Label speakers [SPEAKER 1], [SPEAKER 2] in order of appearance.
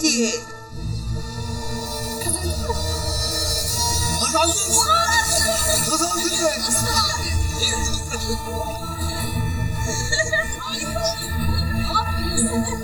[SPEAKER 1] 姐
[SPEAKER 2] ，kazandın. Kazandın be.
[SPEAKER 3] Aferin sana.